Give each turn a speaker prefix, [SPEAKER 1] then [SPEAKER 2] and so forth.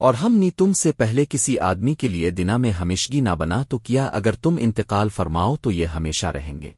[SPEAKER 1] اور ہم نے تم سے پہلے کسی آدمی کے لیے دنا میں ہمیشگی نہ بنا تو کیا اگر تم انتقال فرماؤ تو یہ ہمیشہ رہیں گے۔